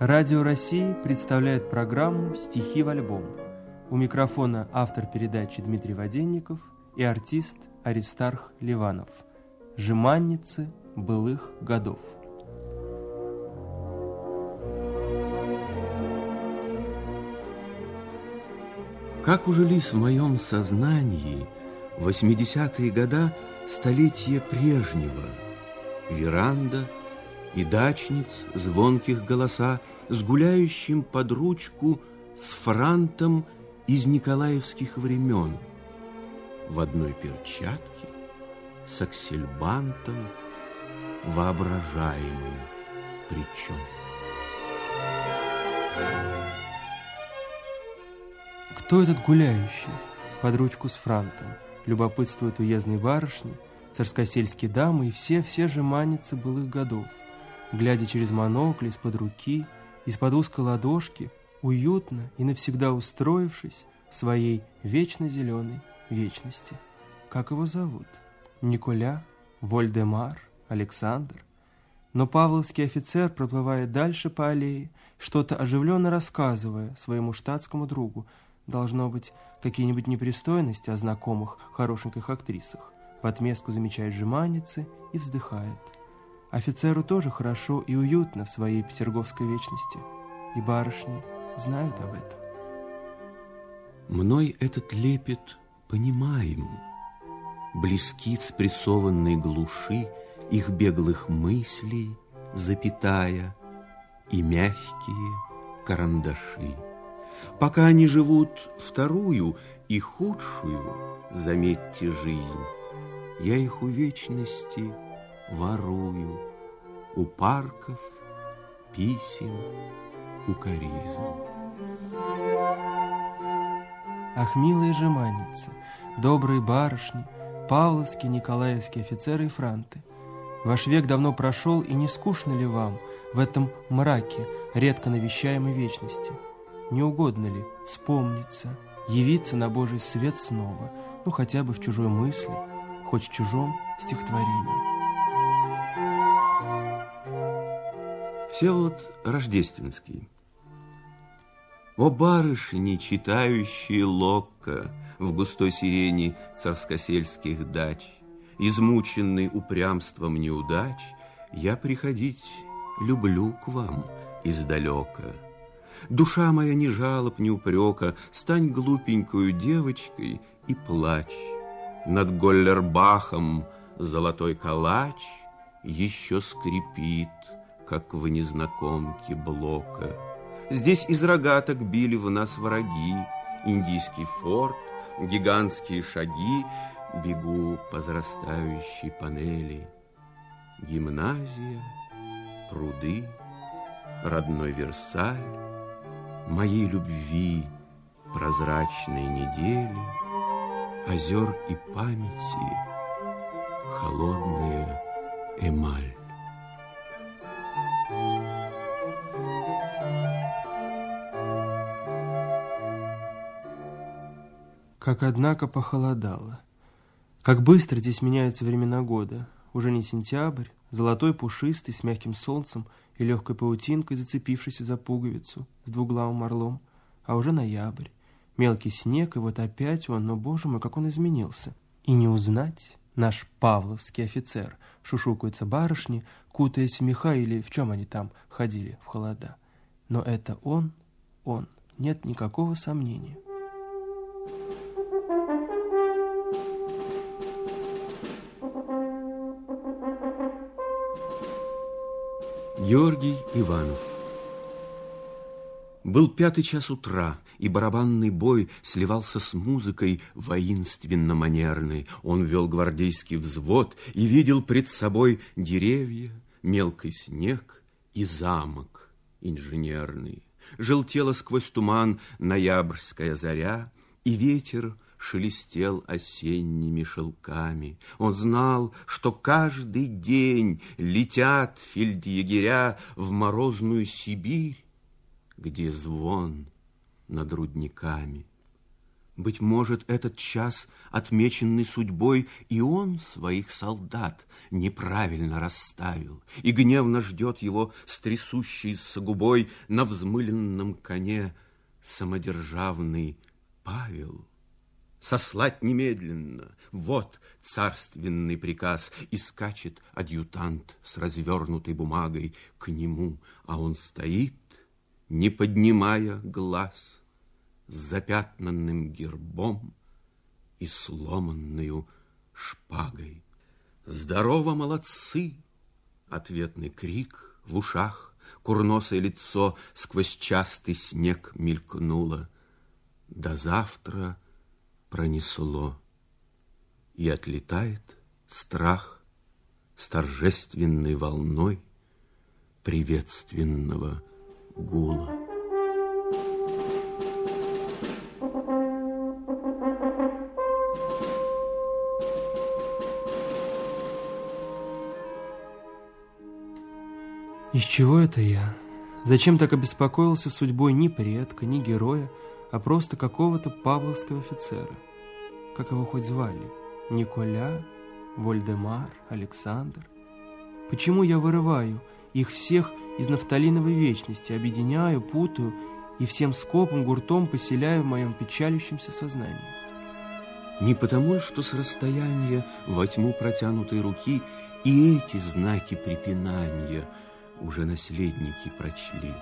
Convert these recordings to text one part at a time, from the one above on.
Радио России представляет программу «Стихи в альбом». У микрофона автор передачи Дмитрий Воденников и артист Аристарх Ливанов. Жеманницы былых годов. Как ужились в моем сознании восьмидесятые года столетия прежнего. Веранда — и дачниц звонких голоса с гуляющим под ручку с франтом из николаевских времен. В одной перчатке с аксельбантом воображаемым причем. Кто этот гуляющий под ручку с франтом? Любопытствуют уездные барышни, царскосельские дамы и все-все же манятся былых годов глядя через монокль из-под руки, из-под узкой ладошки, уютно и навсегда устроившись в своей вечно зеленой вечности. Как его зовут? Николя, Вольдемар, Александр? Но павловский офицер проплывает дальше по аллее, что-то оживленно рассказывая своему штатскому другу, должно быть, какие-нибудь непристойности о знакомых хорошеньких актрисах. В отместку замечает жеманницы и вздыхает. Офицеру тоже хорошо и уютно в своей петерговской вечности, и барышни знают об этом. Мной этот лепет понимаем, близки в спрессованной глуши их беглых мыслей, запятая, и мягкие карандаши. Пока они живут вторую и худшую, заметьте, жизнь, я их у вечности ворую у парков, писем, у укоризн. Ах, милые жеманницы, добрые барышни, павловские, николаевские офицеры и франты, ваш век давно прошел, и не скучно ли вам в этом мраке редко навещаемой вечности? Не угодно ли вспомниться, явиться на Божий свет снова, ну хотя бы в чужой мысли, хоть в чужом стихотворении? Всеволод Рождественский. О барышни, читающие Локка в густой сирени царскосельских дач, измученный упрямством неудач, я приходить люблю к вам издалека. Душа моя ни жалоб, ни упрека, стань глупенькую девочкой и плачь. Над Голлербахом золотой калач еще скрипит как в незнакомке Блока. Здесь из рогаток били в нас враги, Индийский форт, гигантские шаги, Бегу по зарастающей панели. Гимназия, пруды, родной Версаль, Моей любви прозрачной недели, Озер и памяти, холодная эмаль. Как, однако, похолодало. Как быстро здесь меняются времена года. Уже не сентябрь, золотой пушистый, с мягким солнцем и легкой паутинкой, зацепившийся за пуговицу с двуглавым орлом, а уже ноябрь. Мелкий снег, и вот опять он, но, боже мой, как он изменился. И не узнать наш павловский офицер, шушукаются барышни, кутаясь в меха или в чем они там ходили в холода. Но это он, он, нет никакого сомнения. Георгий Иванов Был пятый час утра, и барабанный бой сливался с музыкой воинственно-манерной. Он вел гвардейский взвод и видел пред собой деревья, мелкий снег и замок инженерный. Желтела сквозь туман ноябрьская заря, и ветер шелестел осенними шелками. Он знал, что каждый день летят фельдъегеря в морозную Сибирь, где звон над рудниками. Быть может, этот час, отмеченный судьбой, и он своих солдат неправильно расставил, и гневно ждет его с трясущейся губой на взмыленном коне самодержавный Павел. Сослать немедленно, вот царственный приказ, и скачет адъютант с развернутой бумагой к нему, а он стоит, не поднимая глаз, с запятнанным гербом и сломанную шпагой. «Здорово, молодцы!» Ответный крик в ушах, Курносое лицо сквозь частый снег мелькнуло. До завтра пронесло, И отлетает страх С торжественной волной Приветственного гула. Из чего это я? Зачем так обеспокоился судьбой ни предка, ни героя, а просто какого-то павловского офицера? Как его хоть звали? Николя, Вольдемар, Александр? Почему я вырываю их всех из нафталиновой вечности, объединяю, путаю и всем скопом, гуртом поселяю в моем печалющемся сознании? Не потому, что с расстояния во тьму протянутой руки и эти знаки препинания – уже наследники прочли.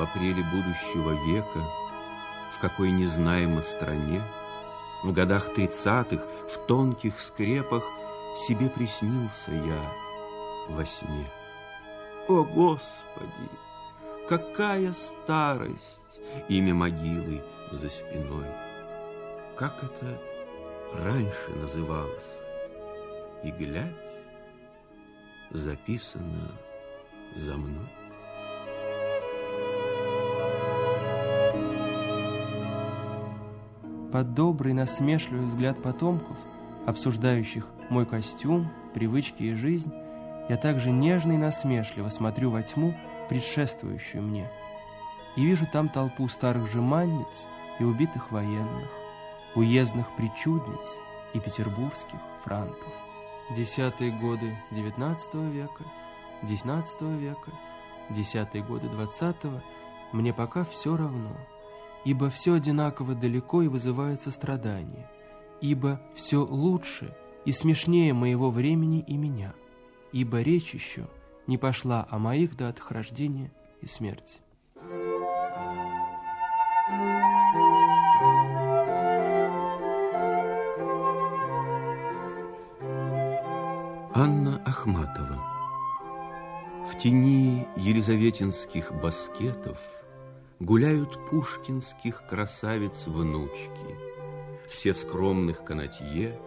В апреле будущего века, в какой незнаемо стране, в годах тридцатых, в тонких скрепах себе приснился я во сне. О, Господи, какая старость, имя могилы за спиной! как это раньше называлось. И глядь, записано за мной. Под добрый насмешливый взгляд потомков, обсуждающих мой костюм, привычки и жизнь, я также нежно и насмешливо смотрю во тьму, предшествующую мне, и вижу там толпу старых жеманниц и убитых военных уездных причудниц и петербургских франтов. Десятые годы XIX века, XIX века, десятые годы XX мне пока все равно, ибо все одинаково далеко и вызывает сострадание, ибо все лучше и смешнее моего времени и меня, ибо речь еще не пошла о моих датах рождения и смерти. Анна Ахматова В тени елизаветинских баскетов Гуляют пушкинских красавиц-внучки, Все в скромных канатье,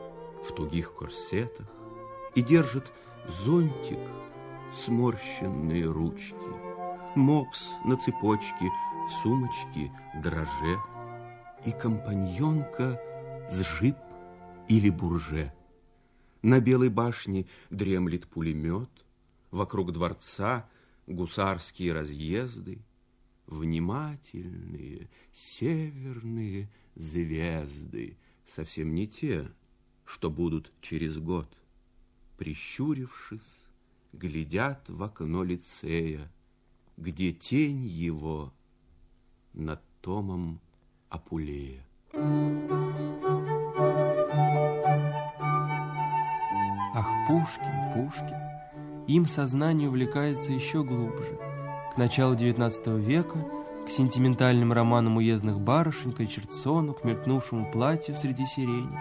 в тугих корсетах, И держат зонтик, сморщенные ручки, Мопс на цепочке, в сумочке дроже, И компаньонка с жип или бурже – на Белой башне дремлет пулемет, Вокруг дворца гусарские разъезды, Внимательные северные звезды, Совсем не те, что будут через год. Прищурившись, глядят в окно лицея, Где тень его над томом Апулея. Пушкин, Пушкин. Им сознание увлекается еще глубже. К началу XIX века, к сентиментальным романам уездных барышень, к Ричардсону, к мелькнувшему платью среди сирени.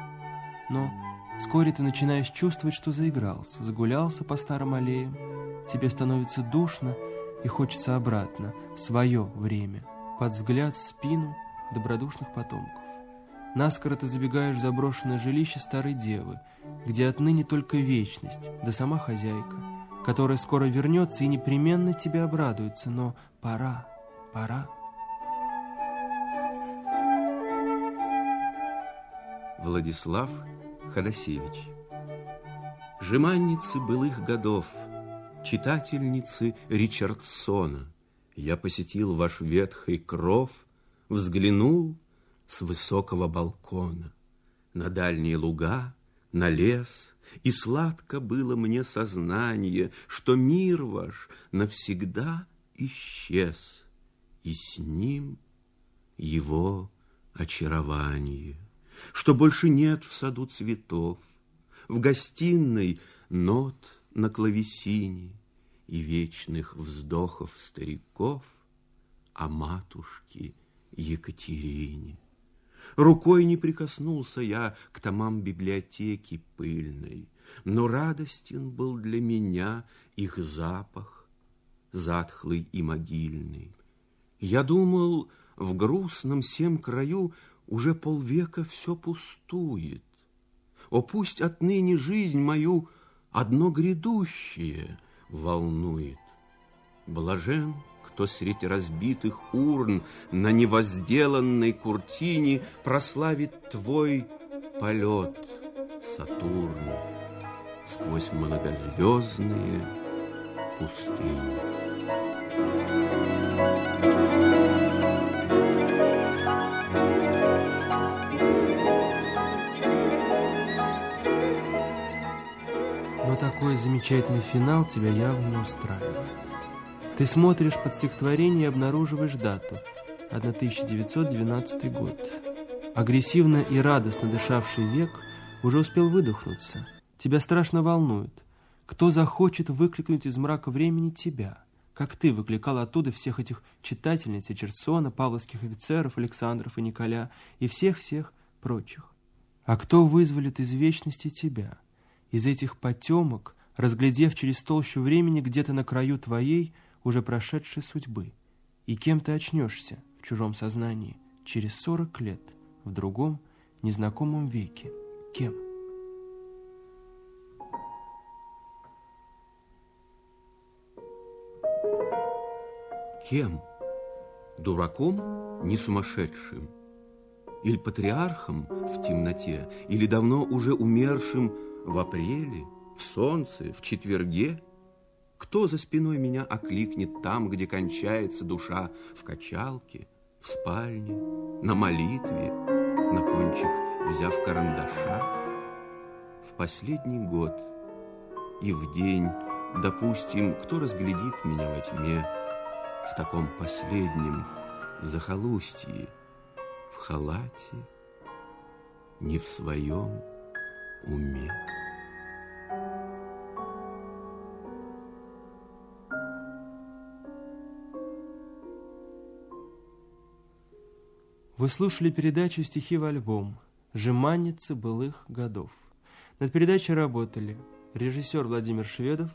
Но вскоре ты начинаешь чувствовать, что заигрался, загулялся по старым аллеям. Тебе становится душно и хочется обратно, в свое время, под взгляд спину добродушных потомков. Наскоро ты забегаешь в заброшенное жилище старой девы, где отныне только вечность, да сама хозяйка, которая скоро вернется и непременно тебе обрадуется, но пора, пора. Владислав Ходосевич Жеманницы былых годов, читательницы Ричардсона. Я посетил ваш ветхий кров, взглянул с высокого балкона на дальние луга, на лес, и сладко было мне сознание, что мир ваш навсегда исчез, и с ним его очарование, что больше нет в саду цветов, в гостиной нот на клавесине и вечных вздохов стариков о матушке Екатерине. Рукой не прикоснулся я к томам библиотеки пыльной, но радостен был для меня их запах, затхлый и могильный. Я думал, в грустном всем краю уже полвека все пустует. О, пусть отныне жизнь мою одно грядущее волнует. Блажен, кто среди разбитых урн на невозделанной куртине прославит твой полет, Сатурн, сквозь многозвездные пустыни. Но такой замечательный финал тебя явно не устраивает. Ты смотришь под стихотворение и обнаруживаешь дату – 1912 год. Агрессивно и радостно дышавший век уже успел выдохнуться. Тебя страшно волнует. Кто захочет выкликнуть из мрака времени тебя, как ты выкликал оттуда всех этих читательниц Черсона, павловских офицеров, Александров и Николя и всех-всех прочих? А кто вызволит из вечности тебя, из этих потемок, разглядев через толщу времени где-то на краю твоей, уже прошедшей судьбы. И кем ты очнешься в чужом сознании через сорок лет в другом незнакомом веке? Кем? Кем? Дураком, не сумасшедшим? Или патриархом в темноте? Или давно уже умершим в апреле, в солнце, в четверге? Кто за спиной меня окликнет там, где кончается душа, в качалке, в спальне, на молитве, на кончик взяв карандаша? В последний год и в день, допустим, кто разглядит меня во тьме в таком последнем захолустье, в халате, не в своем уме. Вы слушали передачу «Стихи в альбом» «Жеманницы былых годов». Над передачей работали режиссер Владимир Шведов,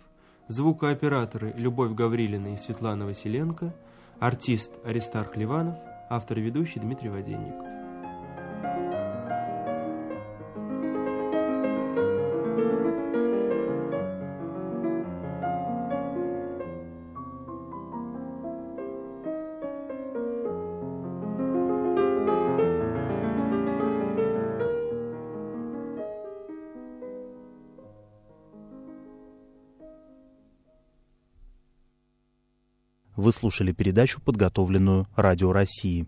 звукооператоры Любовь Гаврилина и Светлана Василенко, артист Аристарх Ливанов, автор-ведущий Дмитрий Воденников. Слушали передачу, подготовленную Радио России.